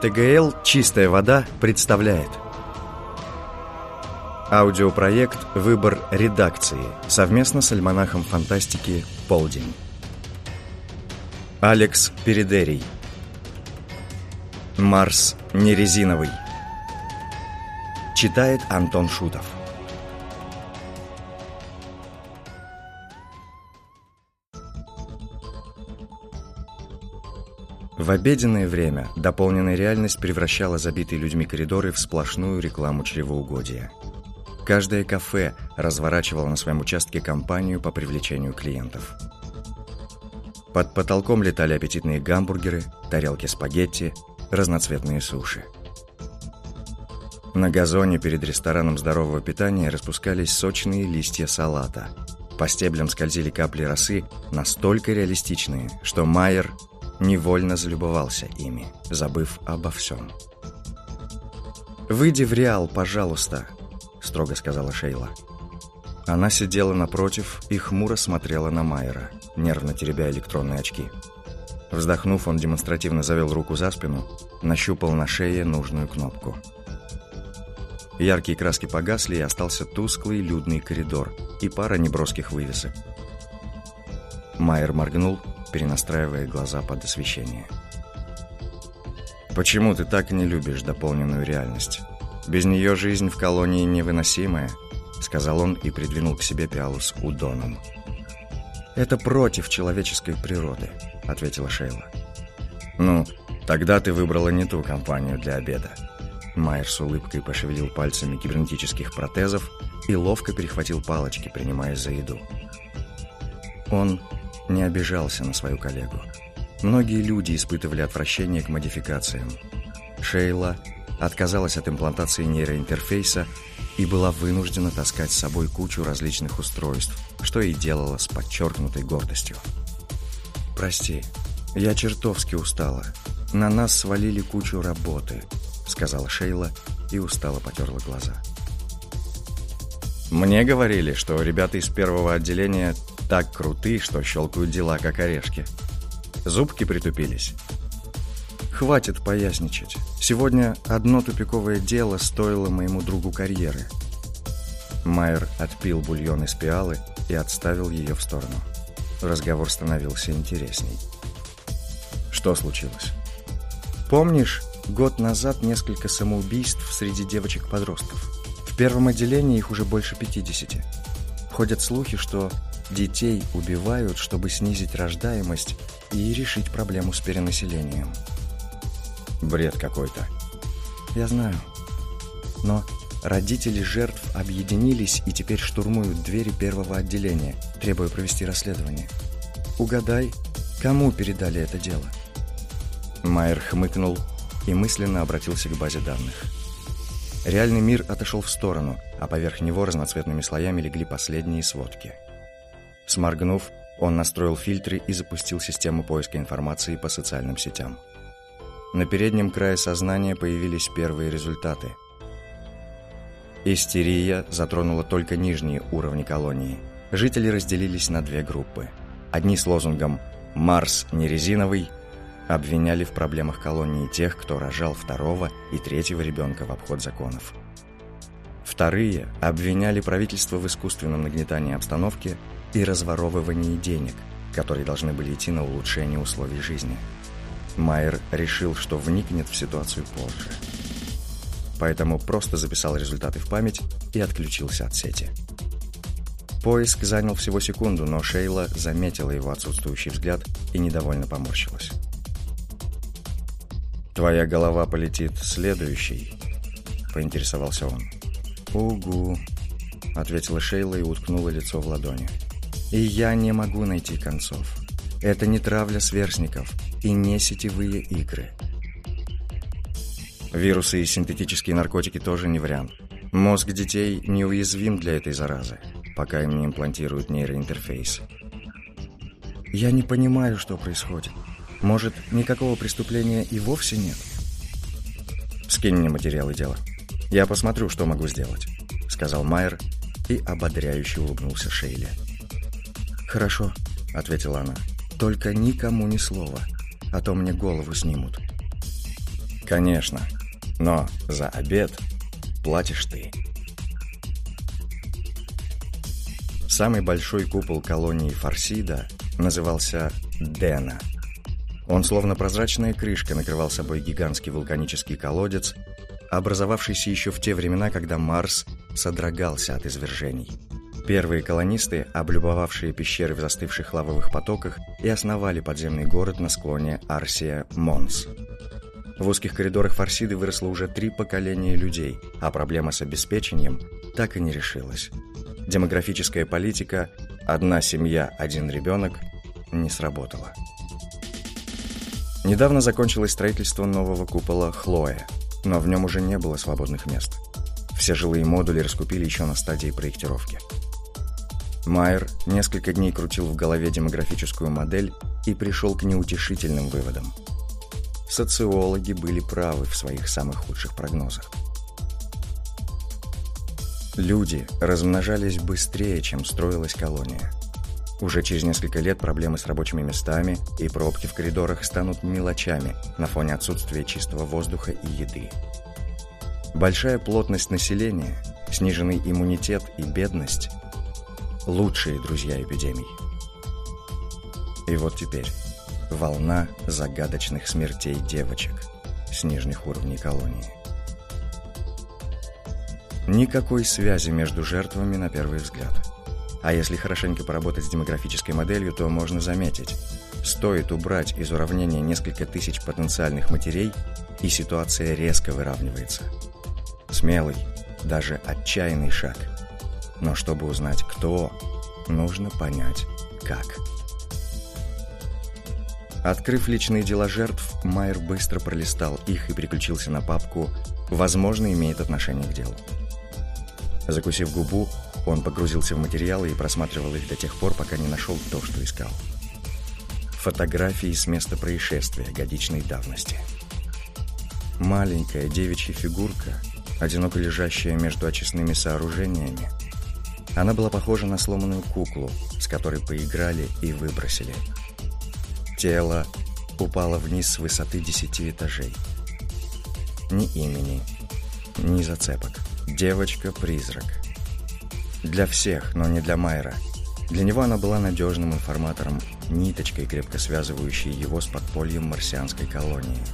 ТГЛ «Чистая вода» представляет. Аудиопроект «Выбор редакции» совместно с альманахом фантастики «Полдень». Алекс Передерий. Марс нерезиновый. Читает Антон Шутов В обеденное время дополненная реальность превращала забитые людьми коридоры в сплошную рекламу чревоугодия. Каждое кафе разворачивало на своем участке кампанию по привлечению клиентов. Под потолком летали аппетитные гамбургеры, тарелки спагетти, разноцветные суши. На газоне перед рестораном здорового питания распускались сочные листья салата. По стеблям скользили капли росы, настолько реалистичные, что Майер невольно залюбовался ими, забыв обо всем. «Выйди в Реал, пожалуйста», — строго сказала Шейла. Она сидела напротив и хмуро смотрела на Майера, нервно теребя электронные очки. Вздохнув, он демонстративно завел руку за спину, нащупал на шее нужную кнопку. Яркие краски погасли, и остался тусклый людный коридор и пара неброских вывесок. Майер моргнул, перенастраивая глаза под освещение. «Почему ты так не любишь дополненную реальность? Без нее жизнь в колонии невыносимая», — сказал он и придвинул к себе пиалу с удоном. «Это против человеческой природы», — ответила Шейла. «Ну, тогда ты выбрала не ту компанию для обеда». Майер с улыбкой пошевелил пальцами кибернетических протезов и ловко перехватил палочки, принимаясь за еду. Он не обижался на свою коллегу. Многие люди испытывали отвращение к модификациям. Шейла отказалась от имплантации нейроинтерфейса и была вынуждена таскать с собой кучу различных устройств, что и делала с подчеркнутой гордостью. «Прости, я чертовски устала. На нас свалили кучу работы», — сказала Шейла и устало потерла глаза. «Мне говорили, что ребята из первого отделения так круты, что щелкают дела, как орешки. Зубки притупились. Хватит поясничать. Сегодня одно тупиковое дело стоило моему другу карьеры. Майер отпил бульон из пиалы и отставил ее в сторону. Разговор становился интересней. Что случилось? Помнишь, год назад несколько самоубийств среди девочек-подростков? В первом отделении их уже больше 50. Ходят слухи, что Детей убивают, чтобы снизить рождаемость и решить проблему с перенаселением. Бред какой-то. Я знаю. Но родители жертв объединились и теперь штурмуют двери первого отделения, требуя провести расследование. Угадай, кому передали это дело? Майер хмыкнул и мысленно обратился к базе данных. Реальный мир отошел в сторону, а поверх него разноцветными слоями легли последние сводки – Сморгнув, он настроил фильтры и запустил систему поиска информации по социальным сетям. На переднем крае сознания появились первые результаты. Истерия затронула только нижние уровни колонии. Жители разделились на две группы. Одни с лозунгом «Марс не резиновый» обвиняли в проблемах колонии тех, кто рожал второго и третьего ребенка в обход законов. Вторые обвиняли правительство в искусственном нагнетании обстановки и разворовывании денег, которые должны были идти на улучшение условий жизни. Майер решил, что вникнет в ситуацию позже. Поэтому просто записал результаты в память и отключился от сети. Поиск занял всего секунду, но Шейла заметила его отсутствующий взгляд и недовольно поморщилась. «Твоя голова полетит следующий», — поинтересовался он. «Угу», — ответила Шейла и уткнула лицо в ладони. И я не могу найти концов. Это не травля сверстников и не сетевые игры. Вирусы и синтетические наркотики тоже не вариант. Мозг детей неуязвим для этой заразы, пока им не имплантируют нейроинтерфейс. Я не понимаю, что происходит. Может, никакого преступления и вовсе нет? Скинь мне материалы дела. Я посмотрю, что могу сделать, сказал Майер и ободряюще улыбнулся Шейле. «Хорошо», — ответила она. «Только никому ни слова, а то мне голову снимут». Конечно, но за обед платишь ты. Самый большой купол колонии Фарсида назывался Дена. Он словно прозрачная крышка накрывал собой гигантский вулканический колодец, образовавшийся еще в те времена, когда Марс содрогался от извержений. Первые колонисты, облюбовавшие пещеры в застывших лавовых потоках, и основали подземный город на склоне Арсия-Монс. В узких коридорах Фарсиды выросло уже три поколения людей, а проблема с обеспечением так и не решилась. Демографическая политика «одна семья, один ребенок» не сработала. Недавно закончилось строительство нового купола «Хлоя», но в нем уже не было свободных мест. Все жилые модули раскупили еще на стадии проектировки. Майер несколько дней крутил в голове демографическую модель и пришел к неутешительным выводам. Социологи были правы в своих самых худших прогнозах. Люди размножались быстрее, чем строилась колония. Уже через несколько лет проблемы с рабочими местами и пробки в коридорах станут мелочами на фоне отсутствия чистого воздуха и еды. Большая плотность населения, сниженный иммунитет и бедность – лучшие друзья эпидемий. И вот теперь волна загадочных смертей девочек с нижних уровней колонии. Никакой связи между жертвами на первый взгляд. А если хорошенько поработать с демографической моделью, то можно заметить, стоит убрать из уравнения несколько тысяч потенциальных матерей, и ситуация резко выравнивается. Смелый, даже отчаянный шаг. Но чтобы узнать кто, нужно понять как. Открыв личные дела жертв, Майер быстро пролистал их и переключился на папку «Возможно, имеет отношение к делу». Закусив губу, он погрузился в материалы и просматривал их до тех пор, пока не нашел то, что искал. Фотографии с места происшествия годичной давности. Маленькая девичья фигурка, одиноко лежащая между очистными сооружениями. Она была похожа на сломанную куклу, с которой поиграли и выбросили – Тело упало вниз с высоты десяти этажей. Ни имени, ни зацепок. Девочка-призрак. Для всех, но не для Майера. Для него она была надежным информатором, ниточкой, крепко связывающей его с подпольем марсианской колонии.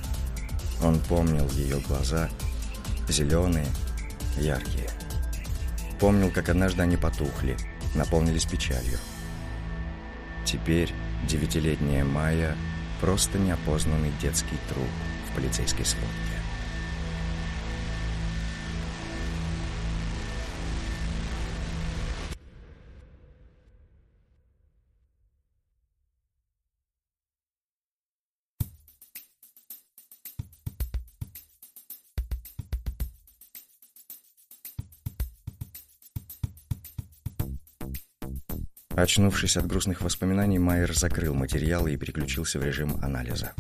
Он помнил ее глаза, зеленые, яркие. Помнил, как однажды они потухли, наполнились печалью. Теперь Девятилетняя Майя – просто неопознанный детский труп в полицейской сводке. Очнувшись от грустных воспоминаний, Майер закрыл материалы и переключился в режим анализа.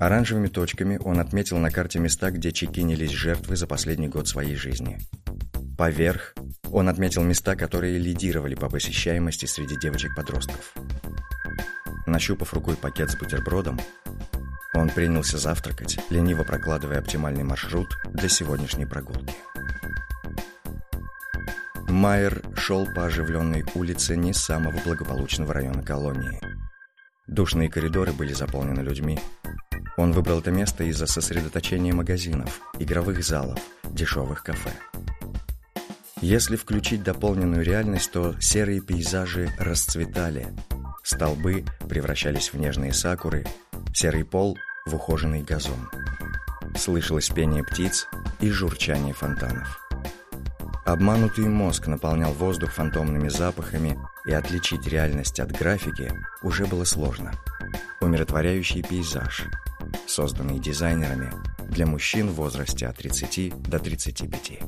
Оранжевыми точками он отметил на карте места, где чекинились жертвы за последний год своей жизни. Поверх он отметил места, которые лидировали по посещаемости среди девочек-подростков. Нащупав рукой пакет с бутербродом, он принялся завтракать, лениво прокладывая оптимальный маршрут для сегодняшней прогулки. Майер шел по оживленной улице не самого благополучного района колонии. Душные коридоры были заполнены людьми. Он выбрал это место из-за сосредоточения магазинов, игровых залов, дешевых кафе. Если включить дополненную реальность, то серые пейзажи расцветали. Столбы превращались в нежные сакуры, серый пол – в ухоженный газон. Слышалось пение птиц и журчание фонтанов. Обманутый мозг наполнял воздух фантомными запахами, и отличить реальность от графики уже было сложно. Умиротворяющий пейзаж, созданный дизайнерами для мужчин в возрасте от 30 до 35.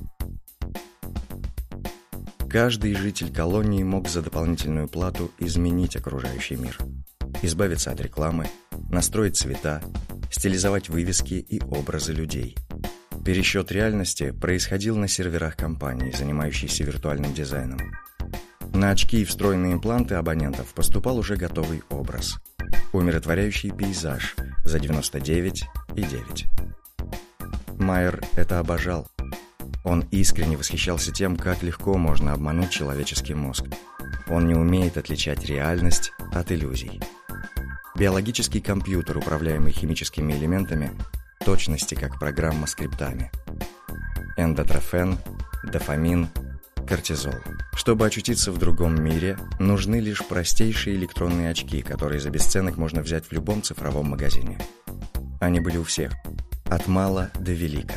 Каждый житель колонии мог за дополнительную плату изменить окружающий мир. Избавиться от рекламы, настроить цвета, стилизовать вывески и образы людей – Пересчет реальности происходил на серверах компании, занимающейся виртуальным дизайном. На очки и встроенные импланты абонентов поступал уже готовый образ. Умиротворяющий пейзаж за 99,9. Майер это обожал. Он искренне восхищался тем, как легко можно обмануть человеческий мозг. Он не умеет отличать реальность от иллюзий. Биологический компьютер, управляемый химическими элементами, точности как программа скриптами. Эндотрофен, дофамин, кортизол. Чтобы очутиться в другом мире, нужны лишь простейшие электронные очки, которые за бесценок можно взять в любом цифровом магазине. Они были у всех, от мала до велика.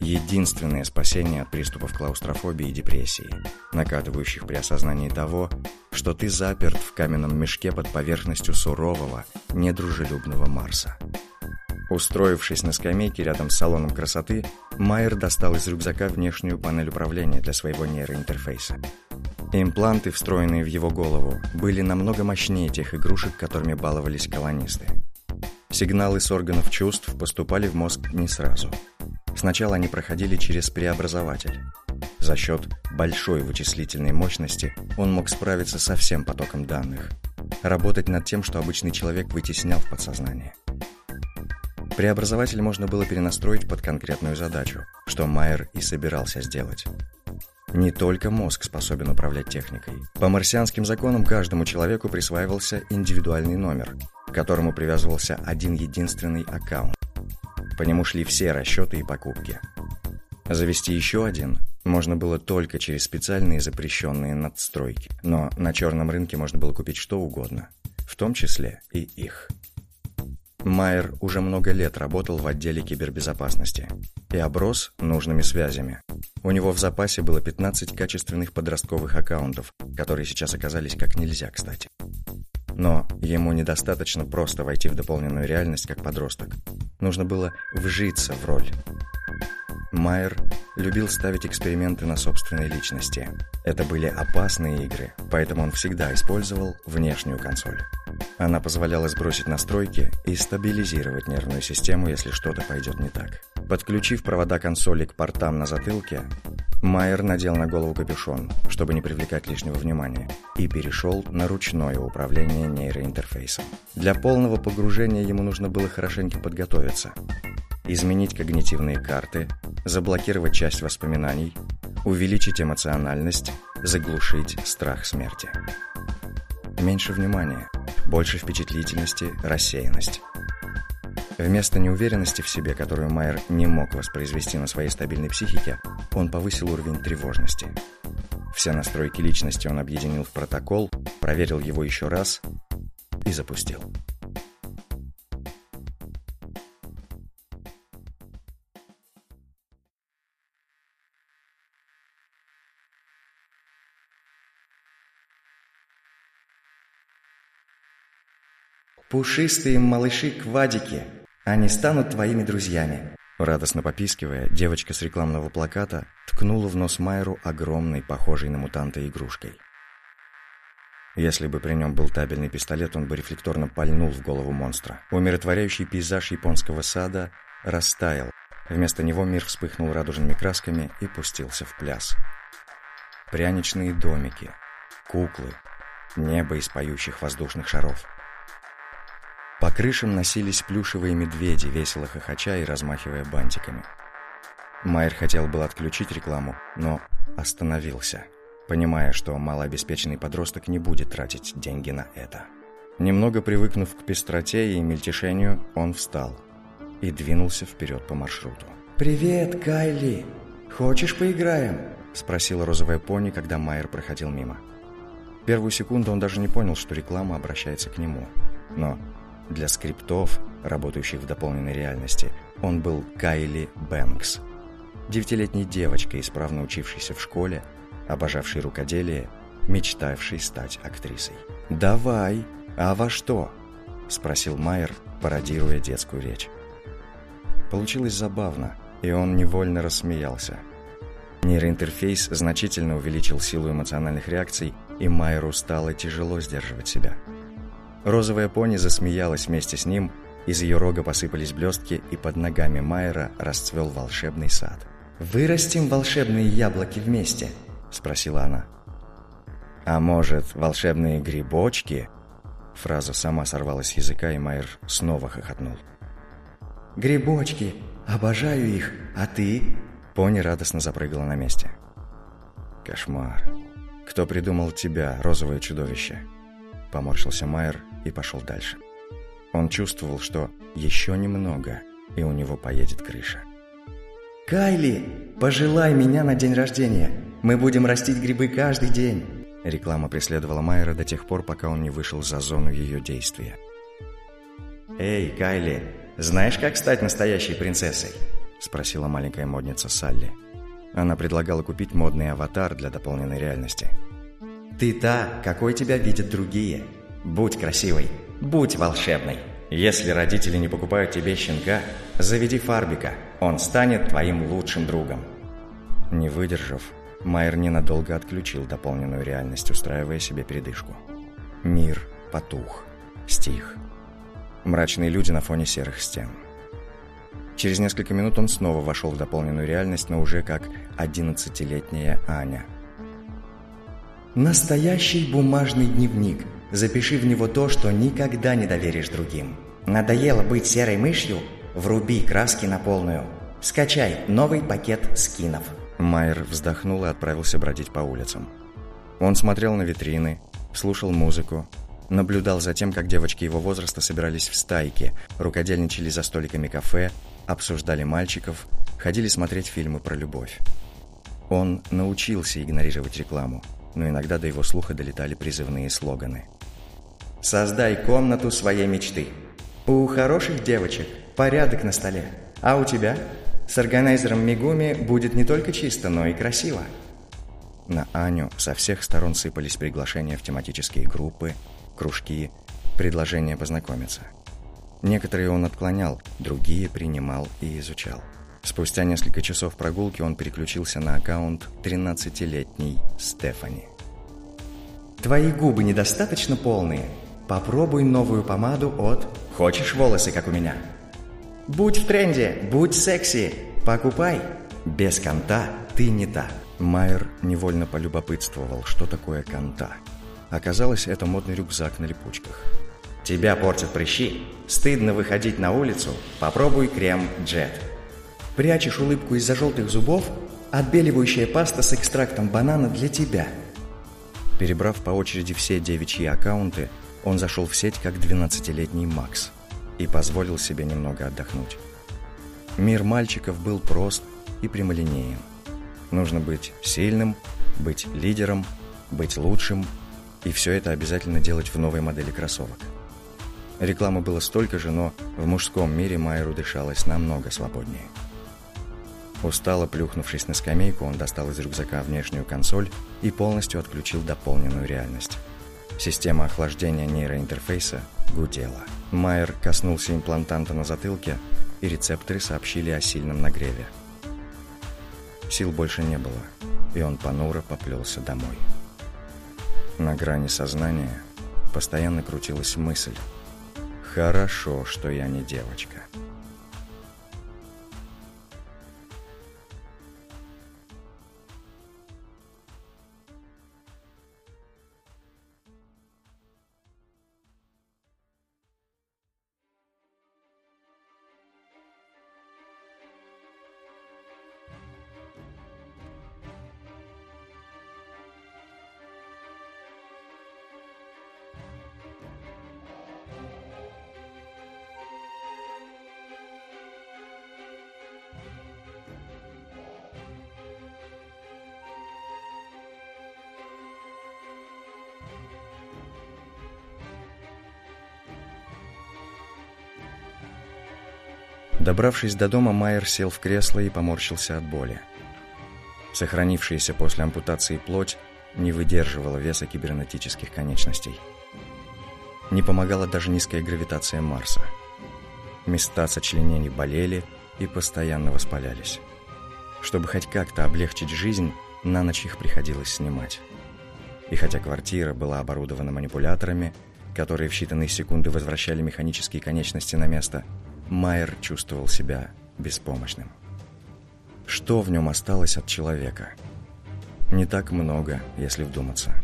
Единственное спасение от приступов клаустрофобии и депрессии, накатывающих при осознании того, что ты заперт в каменном мешке под поверхностью сурового, недружелюбного Марса. Устроившись на скамейке рядом с салоном красоты, Майер достал из рюкзака внешнюю панель управления для своего нейроинтерфейса. Импланты, встроенные в его голову, были намного мощнее тех игрушек, которыми баловались колонисты. Сигналы с органов чувств поступали в мозг не сразу. Сначала они проходили через преобразователь. За счет большой вычислительной мощности он мог справиться со всем потоком данных, работать над тем, что обычный человек вытеснял в подсознание. Преобразователь можно было перенастроить под конкретную задачу, что Майер и собирался сделать. Не только мозг способен управлять техникой. По марсианским законам каждому человеку присваивался индивидуальный номер, к которому привязывался один единственный аккаунт. По нему шли все расчеты и покупки. Завести еще один можно было только через специальные запрещенные надстройки, но на черном рынке можно было купить что угодно, в том числе и их. Майер уже много лет работал в отделе кибербезопасности и оброс нужными связями. У него в запасе было 15 качественных подростковых аккаунтов, которые сейчас оказались как нельзя кстати. Но ему недостаточно просто войти в дополненную реальность как подросток. Нужно было вжиться в роль. Майер любил ставить эксперименты на собственной личности. Это были опасные игры, поэтому он всегда использовал внешнюю консоль. Она позволяла сбросить настройки и стабилизировать нервную систему, если что-то пойдет не так. Подключив провода консоли к портам на затылке, Майер надел на голову капюшон, чтобы не привлекать лишнего внимания, и перешел на ручное управление нейроинтерфейсом. Для полного погружения ему нужно было хорошенько подготовиться. Изменить когнитивные карты, заблокировать часть воспоминаний, увеличить эмоциональность, заглушить страх смерти. Меньше внимания, больше впечатлительности, рассеянность. Вместо неуверенности в себе, которую Майер не мог воспроизвести на своей стабильной психике, он повысил уровень тревожности. Все настройки личности он объединил в протокол, проверил его еще раз и запустил. Пушистые малыши-квадики, они станут твоими друзьями. Радостно попискивая, девочка с рекламного плаката ткнула в нос Майеру огромной, похожей на мутанта игрушкой. Если бы при нем был табельный пистолет, он бы рефлекторно пальнул в голову монстра. Умиротворяющий пейзаж японского сада растаял. Вместо него мир вспыхнул радужными красками и пустился в пляс. Пряничные домики, куклы, небо из поющих воздушных шаров — по крышам носились плюшевые медведи, весело хохоча и размахивая бантиками. Майер хотел был отключить рекламу, но остановился, понимая, что малообеспеченный подросток не будет тратить деньги на это. Немного привыкнув к пестроте и мельтешению, он встал и двинулся вперед по маршруту. «Привет, Кайли! Хочешь поиграем?» – спросила розовая пони, когда Майер проходил мимо. Первую секунду он даже не понял, что реклама обращается к нему. Но для скриптов, работающих в дополненной реальности, он был Кайли Бэнкс. Девятилетней девочкой, исправно учившейся в школе, обожавшей рукоделие, мечтавшей стать актрисой. «Давай, а во что?» – спросил Майер, пародируя детскую речь. Получилось забавно, и он невольно рассмеялся. Нейроинтерфейс значительно увеличил силу эмоциональных реакций, и Майеру стало тяжело сдерживать себя – Розовая пони засмеялась вместе с ним, из ее рога посыпались блестки, и под ногами Майера расцвел волшебный сад. «Вырастим волшебные яблоки вместе?» – спросила она. «А может, волшебные грибочки?» Фраза сама сорвалась с языка, и Майер снова хохотнул. Грибочки! Обожаю их! А ты?» Пони радостно запрыгала на месте. «Кошмар! Кто придумал тебя, розовое чудовище?» Поморщился Майер и пошел дальше. Он чувствовал, что еще немного, и у него поедет крыша. «Кайли, пожелай меня на день рождения! Мы будем растить грибы каждый день!» Реклама преследовала Майера до тех пор, пока он не вышел за зону ее действия. «Эй, Кайли, знаешь, как стать настоящей принцессой?» Спросила маленькая модница Салли. Она предлагала купить модный аватар для дополненной реальности. «Ты та, какой тебя видят другие. Будь красивой, будь волшебной. Если родители не покупают тебе щенка, заведи Фарбика, он станет твоим лучшим другом». Не выдержав, Майер ненадолго отключил дополненную реальность, устраивая себе передышку. Мир потух, стих. Мрачные люди на фоне серых стен. Через несколько минут он снова вошел в дополненную реальность, но уже как одиннадцатилетняя Аня. «Настоящий бумажный дневник. Запиши в него то, что никогда не доверишь другим. Надоело быть серой мышью? Вруби краски на полную. Скачай новый пакет скинов». Майер вздохнул и отправился бродить по улицам. Он смотрел на витрины, слушал музыку, наблюдал за тем, как девочки его возраста собирались в стайки, рукодельничали за столиками кафе, обсуждали мальчиков, ходили смотреть фильмы про любовь. Он научился игнорировать рекламу, но иногда до его слуха долетали призывные слоганы. «Создай комнату своей мечты. У хороших девочек порядок на столе, а у тебя с органайзером Мигуми будет не только чисто, но и красиво». На Аню со всех сторон сыпались приглашения в тематические группы, кружки, предложения познакомиться. Некоторые он отклонял, другие принимал и изучал. Спустя несколько часов прогулки он переключился на аккаунт 13-летней Стефани. «Твои губы недостаточно полные? Попробуй новую помаду от «Хочешь волосы, как у меня?» «Будь в тренде, будь секси, покупай!» «Без конта ты не та!» Майер невольно полюбопытствовал, что такое конта – Оказалось, это модный рюкзак на липучках. Тебя портят прыщи? Стыдно выходить на улицу? Попробуй крем Джет. Прячешь улыбку из-за желтых зубов? Отбеливающая паста с экстрактом банана для тебя. Перебрав по очереди все девичьи аккаунты, он зашел в сеть как 12-летний Макс и позволил себе немного отдохнуть. Мир мальчиков был прост и прямолинеен. Нужно быть сильным, быть лидером, быть лучшим – и все это обязательно делать в новой модели кроссовок. Рекламы было столько же, но в мужском мире Майеру дышалось намного свободнее. Устало плюхнувшись на скамейку, он достал из рюкзака внешнюю консоль и полностью отключил дополненную реальность. Система охлаждения нейроинтерфейса гудела. Майер коснулся имплантанта на затылке, и рецепторы сообщили о сильном нагреве. Сил больше не было, и он понуро поплелся домой. На грани сознания постоянно крутилась мысль «Хорошо, что я не девочка». Добравшись до дома, Майер сел в кресло и поморщился от боли. Сохранившаяся после ампутации плоть не выдерживала веса кибернетических конечностей. Не помогала даже низкая гравитация Марса. Места сочленений болели и постоянно воспалялись. Чтобы хоть как-то облегчить жизнь, на ночь их приходилось снимать. И хотя квартира была оборудована манипуляторами, которые в считанные секунды возвращали механические конечности на место – Майер чувствовал себя беспомощным. Что в нем осталось от человека? Не так много, если вдуматься.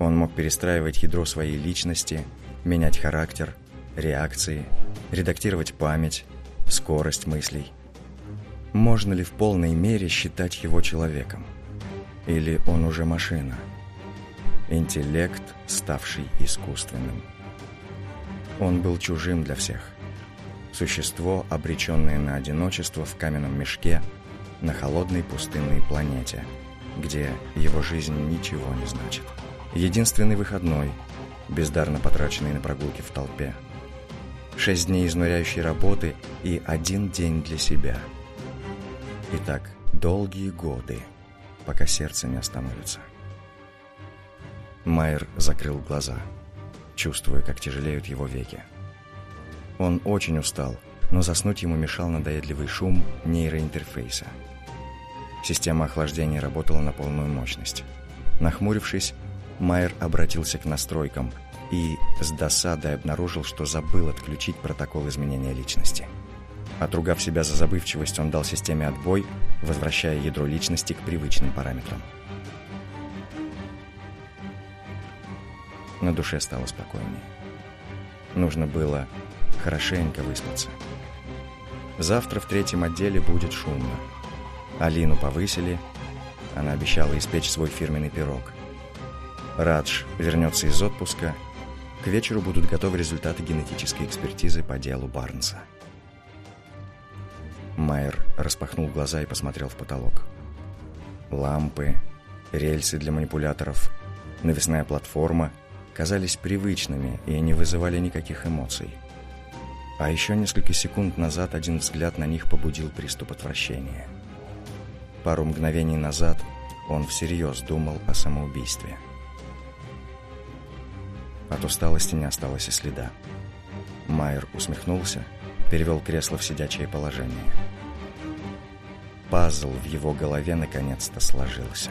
Он мог перестраивать ядро своей личности, менять характер, реакции, редактировать память, скорость мыслей. Можно ли в полной мере считать его человеком? Или он уже машина? Интеллект, ставший искусственным. Он был чужим для всех. Существо, обреченное на одиночество в каменном мешке на холодной пустынной планете, где его жизнь ничего не значит. Единственный выходной, бездарно потраченный на прогулки в толпе. Шесть дней изнуряющей работы и один день для себя. И так долгие годы, пока сердце не остановится. Майер закрыл глаза, чувствуя, как тяжелеют его веки. Он очень устал, но заснуть ему мешал надоедливый шум нейроинтерфейса. Система охлаждения работала на полную мощность. Нахмурившись, Майер обратился к настройкам и с досадой обнаружил, что забыл отключить протокол изменения личности. Отругав себя за забывчивость, он дал системе отбой, возвращая ядро личности к привычным параметрам. На душе стало спокойнее. Нужно было хорошенько выспаться. Завтра в третьем отделе будет шумно. Алину повысили, она обещала испечь свой фирменный пирог. Радж вернется из отпуска, к вечеру будут готовы результаты генетической экспертизы по делу Барнса. Майер распахнул глаза и посмотрел в потолок. Лампы, рельсы для манипуляторов, навесная платформа казались привычными и не вызывали никаких эмоций. А еще несколько секунд назад один взгляд на них побудил приступ отвращения. Пару мгновений назад он всерьез думал о самоубийстве. От усталости не осталось и следа. Майер усмехнулся, перевел кресло в сидячее положение. Пазл в его голове наконец-то сложился.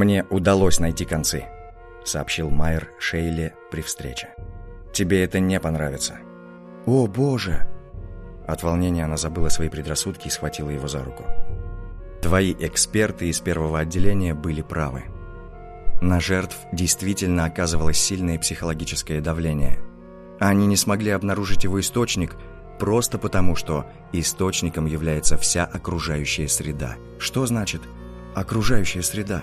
«Мне удалось найти концы», — сообщил Майер Шейле при встрече. «Тебе это не понравится». «О, Боже!» От волнения она забыла свои предрассудки и схватила его за руку. «Твои эксперты из первого отделения были правы. На жертв действительно оказывалось сильное психологическое давление. Они не смогли обнаружить его источник просто потому, что источником является вся окружающая среда. Что значит «окружающая среда»?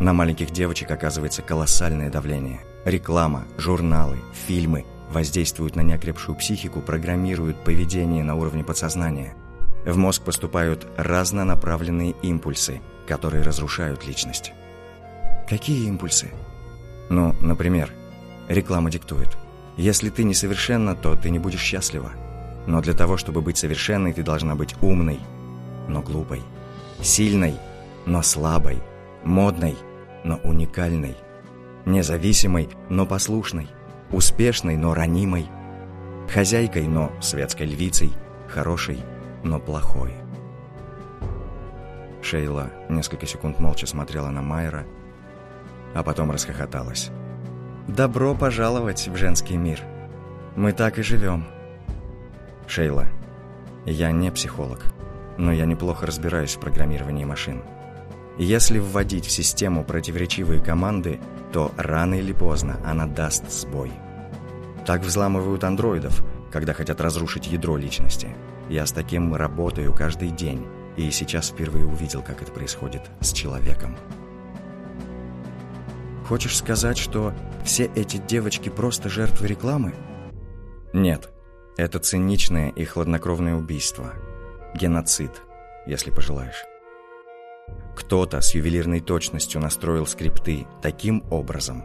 На маленьких девочек оказывается колоссальное давление. Реклама, журналы, фильмы воздействуют на неокрепшую психику, программируют поведение на уровне подсознания. В мозг поступают разнонаправленные импульсы, которые разрушают личность. Какие импульсы? Ну, например, реклама диктует. Если ты несовершенна, то ты не будешь счастлива. Но для того, чтобы быть совершенной, ты должна быть умной, но глупой. Сильной, но слабой. Модной, но уникальной, независимой, но послушной, успешной, но ранимой, хозяйкой, но светской львицей, хорошей, но плохой. Шейла несколько секунд молча смотрела на Майера, а потом расхохоталась. «Добро пожаловать в женский мир. Мы так и живем». «Шейла, я не психолог, но я неплохо разбираюсь в программировании машин». Если вводить в систему противоречивые команды, то рано или поздно она даст сбой. Так взламывают андроидов, когда хотят разрушить ядро личности. Я с таким работаю каждый день, и сейчас впервые увидел, как это происходит с человеком. Хочешь сказать, что все эти девочки просто жертвы рекламы? Нет, это циничное и хладнокровное убийство. Геноцид, если пожелаешь. Кто-то с ювелирной точностью настроил скрипты таким образом,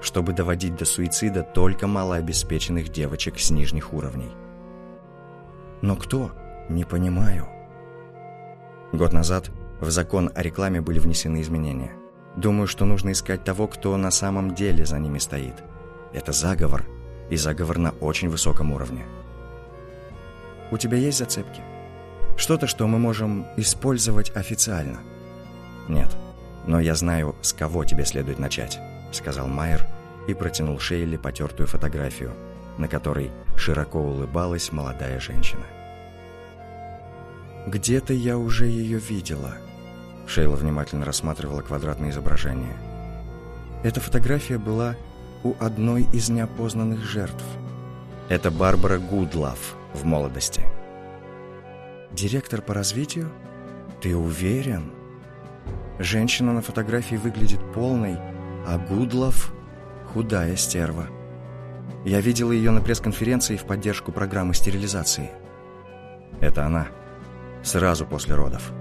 чтобы доводить до суицида только малообеспеченных девочек с нижних уровней. Но кто? Не понимаю. Год назад в закон о рекламе были внесены изменения. Думаю, что нужно искать того, кто на самом деле за ними стоит. Это заговор, и заговор на очень высоком уровне. У тебя есть зацепки? Что-то, что мы можем использовать официально – нет. Но я знаю, с кого тебе следует начать», — сказал Майер и протянул Шейли потертую фотографию, на которой широко улыбалась молодая женщина. «Где-то я уже ее видела», — Шейла внимательно рассматривала квадратное изображение. Эта фотография была у одной из неопознанных жертв. Это Барбара Гудлав в молодости. «Директор по развитию? Ты уверен?» Женщина на фотографии выглядит полной, а Гудлов – худая стерва. Я видел ее на пресс-конференции в поддержку программы стерилизации. Это она. Сразу после родов.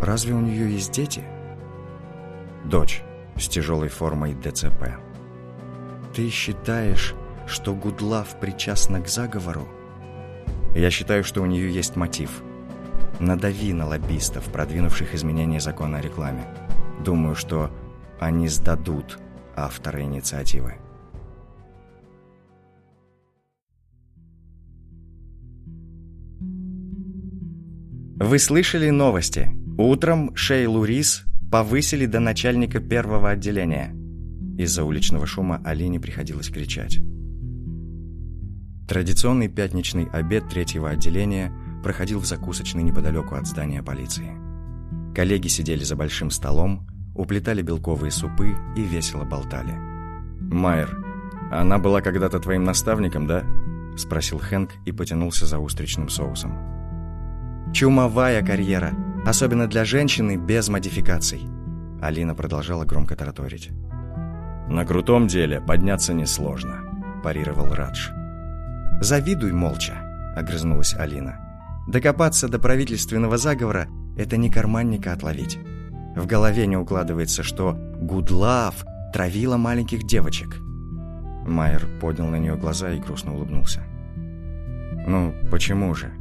Разве у нее есть дети? Дочь с тяжелой формой ДЦП. Ты считаешь, что Гудлав причастна к заговору? Я считаю, что у нее есть мотив – Надави на лоббистов, продвинувших изменения закона о рекламе. Думаю, что они сдадут автора инициативы. Вы слышали новости? Утром Шейлу Рис повысили до начальника первого отделения. Из-за уличного шума Алине приходилось кричать. Традиционный пятничный обед третьего отделения – проходил в закусочной неподалеку от здания полиции. Коллеги сидели за большим столом, уплетали белковые супы и весело болтали. «Майер, она была когда-то твоим наставником, да?» – спросил Хэнк и потянулся за устричным соусом. «Чумовая карьера, особенно для женщины без модификаций», – Алина продолжала громко тараторить. «На крутом деле подняться несложно», – парировал Радж. «Завидуй молча», – огрызнулась Алина. Докопаться до правительственного заговора – это не карманника отловить. В голове не укладывается, что Гудлав травила маленьких девочек. Майер поднял на нее глаза и грустно улыбнулся. «Ну, почему же?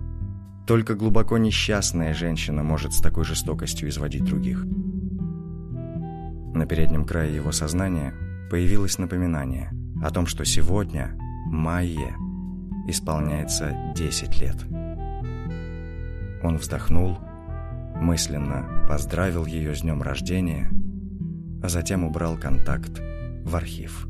Только глубоко несчастная женщина может с такой жестокостью изводить других». На переднем крае его сознания появилось напоминание о том, что сегодня Майе исполняется 10 лет. Он вздохнул, мысленно поздравил ее с днем рождения, а затем убрал контакт в архив.